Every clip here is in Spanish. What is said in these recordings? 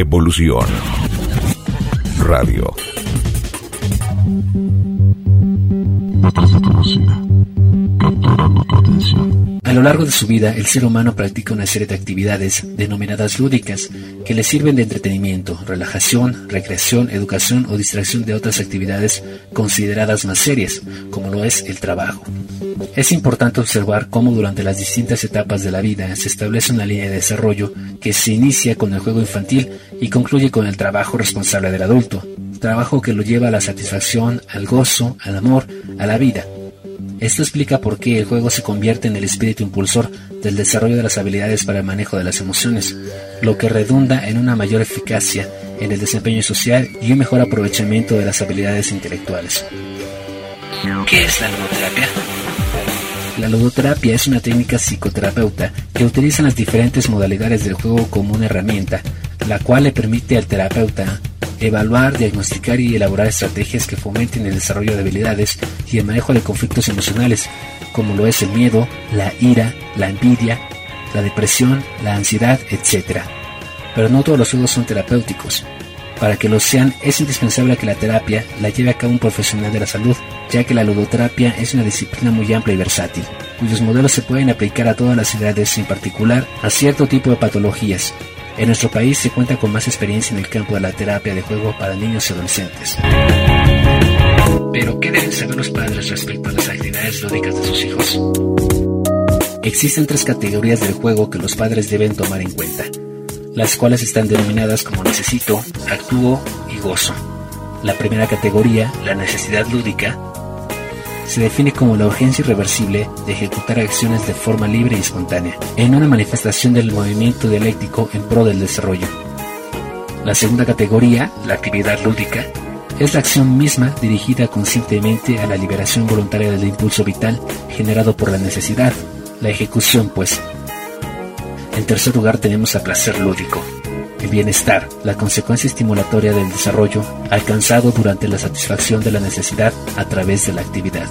Evolución. Radio. A lo largo de su vida, el ser humano practica una serie de actividades denominadas lúdicas que le sirven de entretenimiento, relajación, recreación, educación o distracción de otras actividades consideradas más serias, como lo es el trabajo. Es importante observar cómo durante las distintas etapas de la vida se establece una línea de desarrollo que se inicia con el juego infantil y concluye con el trabajo responsable del adulto, trabajo que lo lleva a la satisfacción, al gozo, al amor, a la vida. Esto explica por qué el juego se convierte en el espíritu impulsor del desarrollo de las habilidades para el manejo de las emociones, lo que redunda en una mayor eficacia en el desempeño social y un mejor aprovechamiento de las habilidades intelectuales. ¿Qué es la ludoterapia? La ludoterapia es una técnica psicoterapeuta que utiliza las diferentes modalidades del juego como una herramienta, la cual le permite al terapeuta evaluar, diagnosticar y elaborar estrategias que fomenten el desarrollo de habilidades y el manejo de conflictos emocionales, como lo es el miedo, la ira, la envidia, la depresión, la ansiedad, etc. Pero no todos los juegos son terapéuticos. Para que lo sean, es indispensable que la terapia la lleve a cabo un profesional de la salud, ya que la ludoterapia es una disciplina muy amplia y versátil, cuyos modelos se pueden aplicar a todas las edades, en particular a cierto tipo de patologías, en nuestro país se cuenta con más experiencia en el campo de la terapia de juego para niños y adolescentes. Pero, ¿qué deben saber los padres respecto a las actividades lúdicas de sus hijos? Existen tres categorías del juego que los padres deben tomar en cuenta, las cuales están denominadas como necesito, actúo y gozo. La primera categoría, la necesidad lúdica, se define como la urgencia irreversible de ejecutar acciones de forma libre y espontánea, en una manifestación del movimiento dialéctico en pro del desarrollo. La segunda categoría, la actividad lúdica, es la acción misma dirigida conscientemente a la liberación voluntaria del impulso vital generado por la necesidad, la ejecución pues. En tercer lugar tenemos al placer lúdico, el bienestar, la consecuencia estimulatoria del desarrollo alcanzado durante la satisfacción de la necesidad a través de la actividad.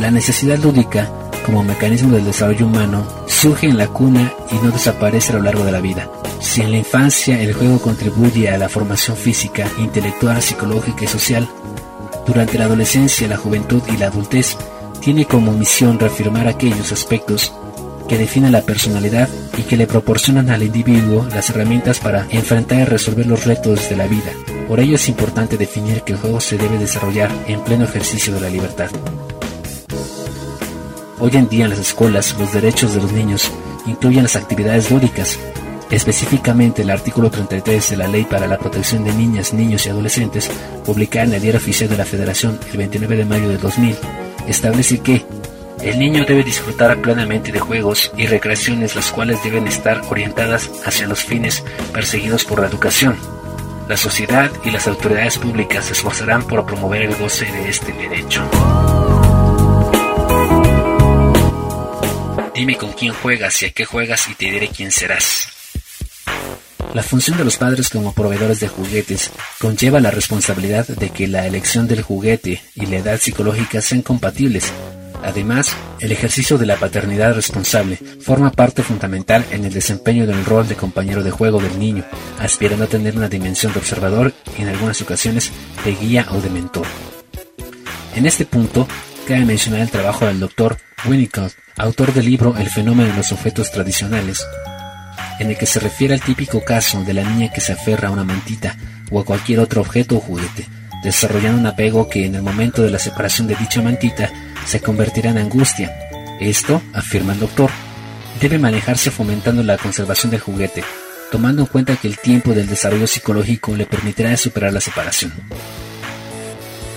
La necesidad lúdica, como mecanismo del desarrollo humano, surge en la cuna y no desaparece a lo largo de la vida. Si en la infancia el juego contribuye a la formación física, intelectual, psicológica y social, durante la adolescencia, la juventud y la adultez, tiene como misión reafirmar aquellos aspectos que definen la personalidad y que le proporcionan al individuo las herramientas para enfrentar y resolver los retos de la vida. Por ello es importante definir que el juego se debe desarrollar en pleno ejercicio de la libertad. Hoy en día en las escuelas los derechos de los niños incluyen las actividades lúdicas. Específicamente el artículo 33 de la Ley para la Protección de Niñas, Niños y Adolescentes, publicada en el Diario Oficial de la Federación el 29 de mayo de 2000, establece que el niño debe disfrutar plenamente de juegos y recreaciones las cuales deben estar orientadas hacia los fines perseguidos por la educación. La sociedad y las autoridades públicas se esforzarán por promover el goce de este derecho. Dime con quién juegas y a qué juegas y te diré quién serás. La función de los padres como proveedores de juguetes conlleva la responsabilidad de que la elección del juguete y la edad psicológica sean compatibles Además, el ejercicio de la paternidad responsable forma parte fundamental en el desempeño del rol de compañero de juego del niño, aspirando a tener una dimensión de observador y en algunas ocasiones de guía o de mentor. En este punto, cabe mencionar el trabajo del doctor Winnicott, autor del libro El fenómeno de los objetos tradicionales, en el que se refiere al típico caso de la niña que se aferra a una mantita o a cualquier otro objeto o juguete, desarrollando un apego que en el momento de la separación de dicha mantita se convertirá en angustia. Esto, afirma el doctor, debe manejarse fomentando la conservación del juguete, tomando en cuenta que el tiempo del desarrollo psicológico le permitirá superar la separación.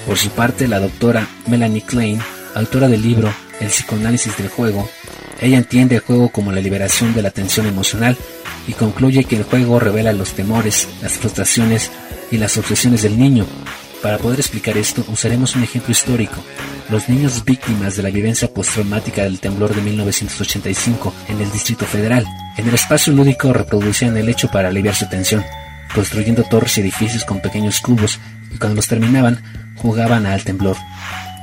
Por su parte, la doctora Melanie Klein, autora del libro El psicoanálisis del juego, ella entiende el juego como la liberación de la tensión emocional y concluye que el juego revela los temores, las frustraciones y las obsesiones del niño, para poder explicar esto, usaremos un ejemplo histórico. Los niños víctimas de la vivencia postraumática del temblor de 1985 en el Distrito Federal, en el espacio lúdico reproducían el hecho para aliviar su tensión, construyendo torres y edificios con pequeños cubos, y cuando los terminaban, jugaban al temblor.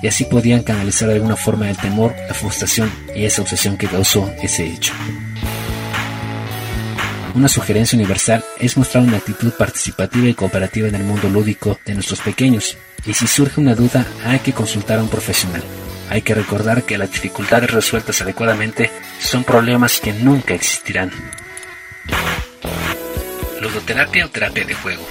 Y así podían canalizar de alguna forma el temor, la frustración y esa obsesión que causó ese hecho. Una sugerencia universal es mostrar una actitud participativa y cooperativa en el mundo lúdico de nuestros pequeños, y si surge una duda hay que consultar a un profesional. Hay que recordar que las dificultades resueltas adecuadamente son problemas que nunca existirán. Ludoterapia o terapia de juego.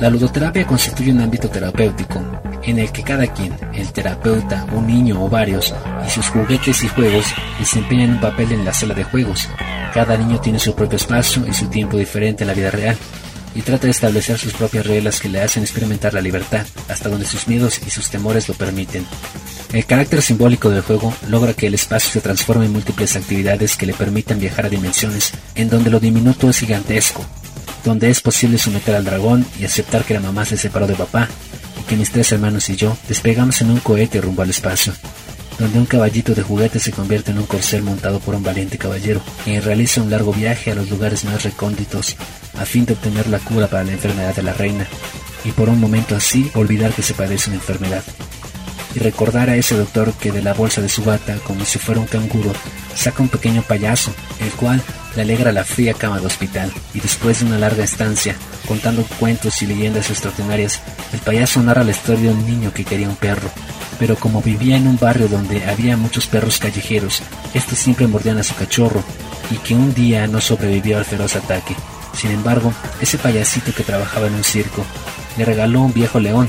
La ludoterapia constituye un ámbito terapéutico en el que cada quien, el terapeuta, un niño o varios, y sus juguetes y juegos desempeñan un papel en la sala de juegos. Cada niño tiene su propio espacio y su tiempo diferente en la vida real, y trata de establecer sus propias reglas que le hacen experimentar la libertad, hasta donde sus miedos y sus temores lo permiten. El carácter simbólico del juego logra que el espacio se transforme en múltiples actividades que le permitan viajar a dimensiones en donde lo diminuto es gigantesco, donde es posible someter al dragón y aceptar que la mamá se separó de papá, que mis tres hermanos y yo despegamos en un cohete rumbo al espacio, donde un caballito de juguete se convierte en un corcel montado por un valiente caballero, quien realiza un largo viaje a los lugares más recónditos a fin de obtener la cura para la enfermedad de la reina, y por un momento así olvidar que se padece una enfermedad. Y recordar a ese doctor que de la bolsa de su bata, como si fuera un canguro, saca un pequeño payaso, el cual le alegra la fría cama de hospital, y después de una larga estancia, contando cuentos y leyendas extraordinarias, el payaso narra la historia de un niño que quería un perro, pero como vivía en un barrio donde había muchos perros callejeros, estos siempre mordían a su cachorro, y que un día no sobrevivió al feroz ataque. Sin embargo, ese payasito que trabajaba en un circo le regaló un viejo león,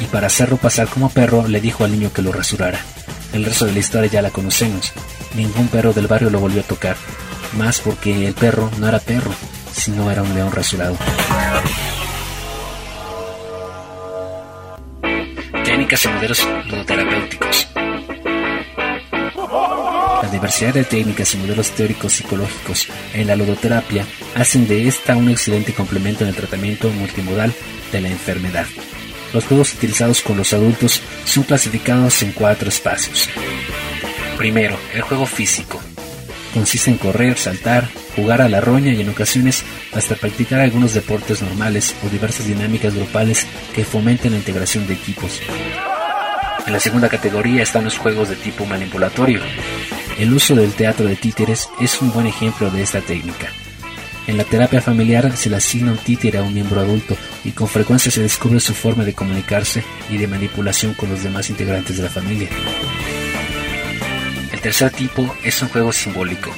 y para hacerlo pasar como perro le dijo al niño que lo rasurara. El resto de la historia ya la conocemos. Ningún perro del barrio lo volvió a tocar, más porque el perro no era perro, sino era un león rasurado. Técnicas y modelos ludoterapéuticos. La diversidad de técnicas y modelos teóricos psicológicos en la ludoterapia hacen de esta un excelente complemento en el tratamiento multimodal de la enfermedad. Los juegos utilizados con los adultos son clasificados en cuatro espacios. Primero, el juego físico, Consiste en correr, saltar, jugar a la roña y en ocasiones hasta practicar algunos deportes normales o diversas dinámicas grupales que fomenten la integración de equipos. En la segunda categoría están los juegos de tipo manipulatorio. El uso del teatro de títeres es un buen ejemplo de esta técnica. En la terapia familiar se le asigna un títere a un miembro adulto y con frecuencia se descubre su forma de comunicarse y de manipulación con los demás integrantes de la familia tercer tipo es un juego simbólico.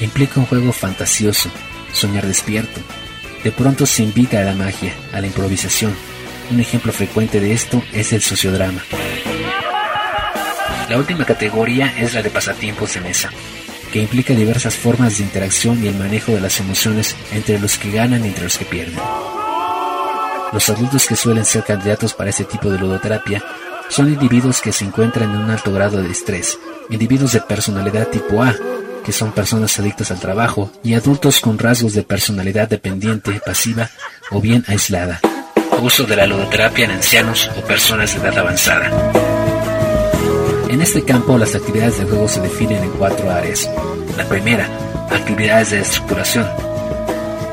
Implica un juego fantasioso, soñar despierto. De pronto se invita a la magia, a la improvisación. Un ejemplo frecuente de esto es el sociodrama. La última categoría es la de pasatiempos de mesa, que implica diversas formas de interacción y el manejo de las emociones entre los que ganan y entre los que pierden. Los adultos que suelen ser candidatos para este tipo de ludoterapia son individuos que se encuentran en un alto grado de estrés, individuos de personalidad tipo A, que son personas adictas al trabajo, y adultos con rasgos de personalidad dependiente, pasiva o bien aislada. Uso de la ludoterapia en ancianos o personas de edad avanzada. En este campo las actividades de juego se definen en cuatro áreas. La primera, actividades de estructuración,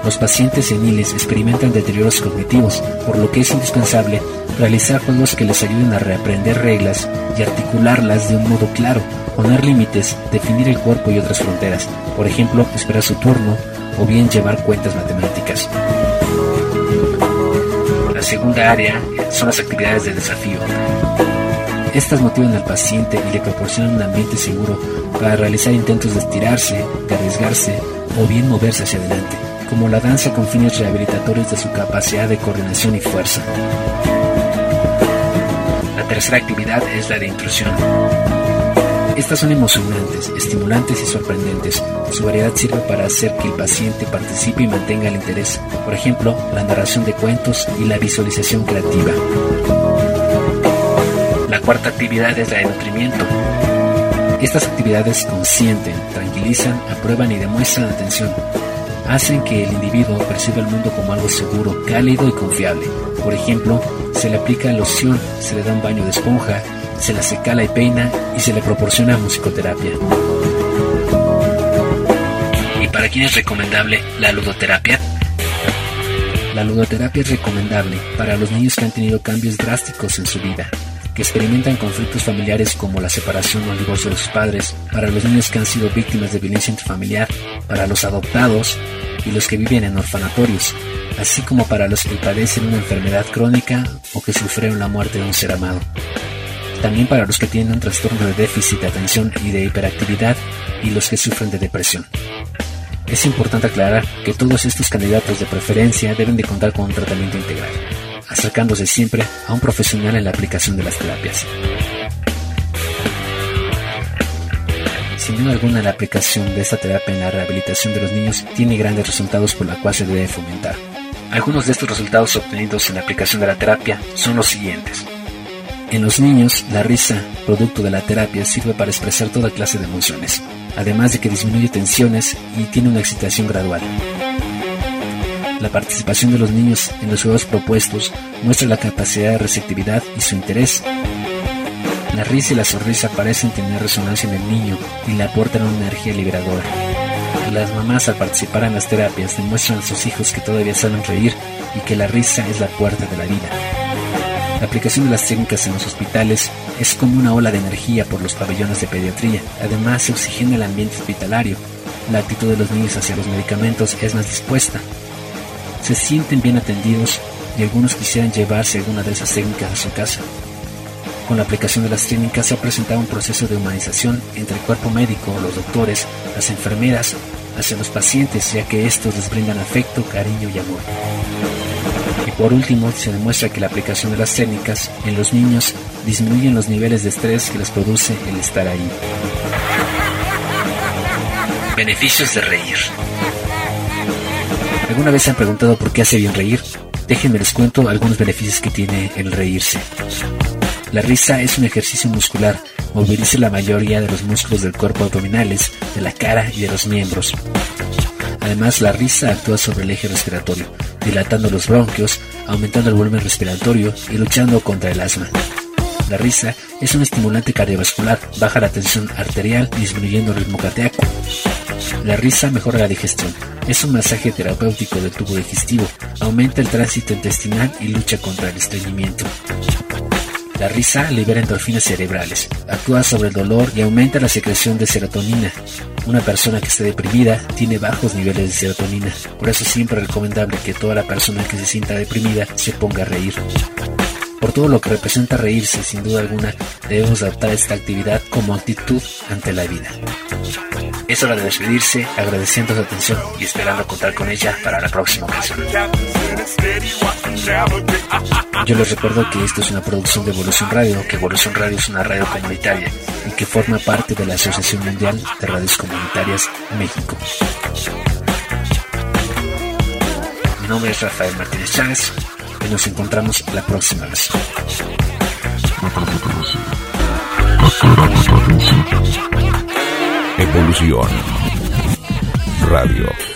los pacientes seniles experimentan deterioros cognitivos, por lo que es indispensable realizar juegos que les ayuden a reaprender reglas y articularlas de un modo claro, poner límites, definir el cuerpo y otras fronteras, por ejemplo, esperar su turno o bien llevar cuentas matemáticas. La segunda área son las actividades de desafío. Estas motivan al paciente y le proporcionan un ambiente seguro para realizar intentos de estirarse, de arriesgarse o bien moverse hacia adelante como la danza con fines rehabilitatorios de su capacidad de coordinación y fuerza. La tercera actividad es la de intrusión. Estas son emocionantes, estimulantes y sorprendentes. Su variedad sirve para hacer que el paciente participe y mantenga el interés. Por ejemplo, la narración de cuentos y la visualización creativa. La cuarta actividad es la de nutrimiento. Estas actividades consienten, tranquilizan, aprueban y demuestran atención hacen que el individuo perciba el mundo como algo seguro, cálido y confiable. Por ejemplo, se le aplica loción, se le da un baño de esponja, se la secala y peina y se le proporciona musicoterapia. ¿Y para quién es recomendable la ludoterapia? La ludoterapia es recomendable para los niños que han tenido cambios drásticos en su vida que experimentan conflictos familiares como la separación o el divorcio de sus padres, para los niños que han sido víctimas de violencia intrafamiliar, para los adoptados y los que viven en orfanatorios, así como para los que padecen una enfermedad crónica o que sufrieron la muerte de un ser amado. También para los que tienen un trastorno de déficit de atención y de hiperactividad y los que sufren de depresión. Es importante aclarar que todos estos candidatos de preferencia deben de contar con un tratamiento integral, acercándose siempre a un profesional en la aplicación de las terapias. Sin duda alguna, la aplicación de esta terapia en la rehabilitación de los niños tiene grandes resultados por la cual se debe fomentar. Algunos de estos resultados obtenidos en la aplicación de la terapia son los siguientes. En los niños, la risa, producto de la terapia, sirve para expresar toda clase de emociones, además de que disminuye tensiones y tiene una excitación gradual. La participación de los niños en los juegos propuestos muestra la capacidad de receptividad y su interés. La risa y la sonrisa parecen tener resonancia en el niño y le aportan una energía liberadora. Las mamás al participar en las terapias demuestran a sus hijos que todavía saben reír y que la risa es la puerta de la vida. La aplicación de las técnicas en los hospitales es como una ola de energía por los pabellones de pediatría. Además, se oxigena el ambiente hospitalario. La actitud de los niños hacia los medicamentos es más dispuesta. Se sienten bien atendidos y algunos quisieran llevarse alguna de esas técnicas a su casa. Con la aplicación de las técnicas se ha presentado un proceso de humanización entre el cuerpo médico, los doctores, las enfermeras, hacia los pacientes, ya que estos les brindan afecto, cariño y amor. Y por último, se demuestra que la aplicación de las técnicas en los niños disminuyen los niveles de estrés que les produce el estar ahí. Beneficios de reír. ¿Alguna vez se han preguntado por qué hace bien reír? Déjenme les cuento algunos beneficios que tiene el reírse. La risa es un ejercicio muscular, moviliza la mayoría de los músculos del cuerpo abdominales, de la cara y de los miembros. Además, la risa actúa sobre el eje respiratorio, dilatando los bronquios, aumentando el volumen respiratorio y luchando contra el asma. La risa es un estimulante cardiovascular, baja la tensión arterial disminuyendo el ritmo cardíaco. La risa mejora la digestión, es un masaje terapéutico del tubo digestivo, aumenta el tránsito intestinal y lucha contra el estreñimiento. La risa libera endorfinas cerebrales, actúa sobre el dolor y aumenta la secreción de serotonina. Una persona que está deprimida tiene bajos niveles de serotonina, por eso es siempre recomendable que toda la persona que se sienta deprimida se ponga a reír. Por todo lo que representa reírse, sin duda alguna, debemos adoptar esta actividad como actitud ante la vida. Es hora de despedirse, agradeciendo su atención y esperando contar con ella para la próxima ocasión. Yo les recuerdo que esto es una producción de Evolución Radio, que Evolución Radio es una radio comunitaria y que forma parte de la Asociación Mundial de Radios Comunitarias México. Mi nombre es Rafael Martínez Chávez y nos encontramos la próxima vez. Evolución Radio.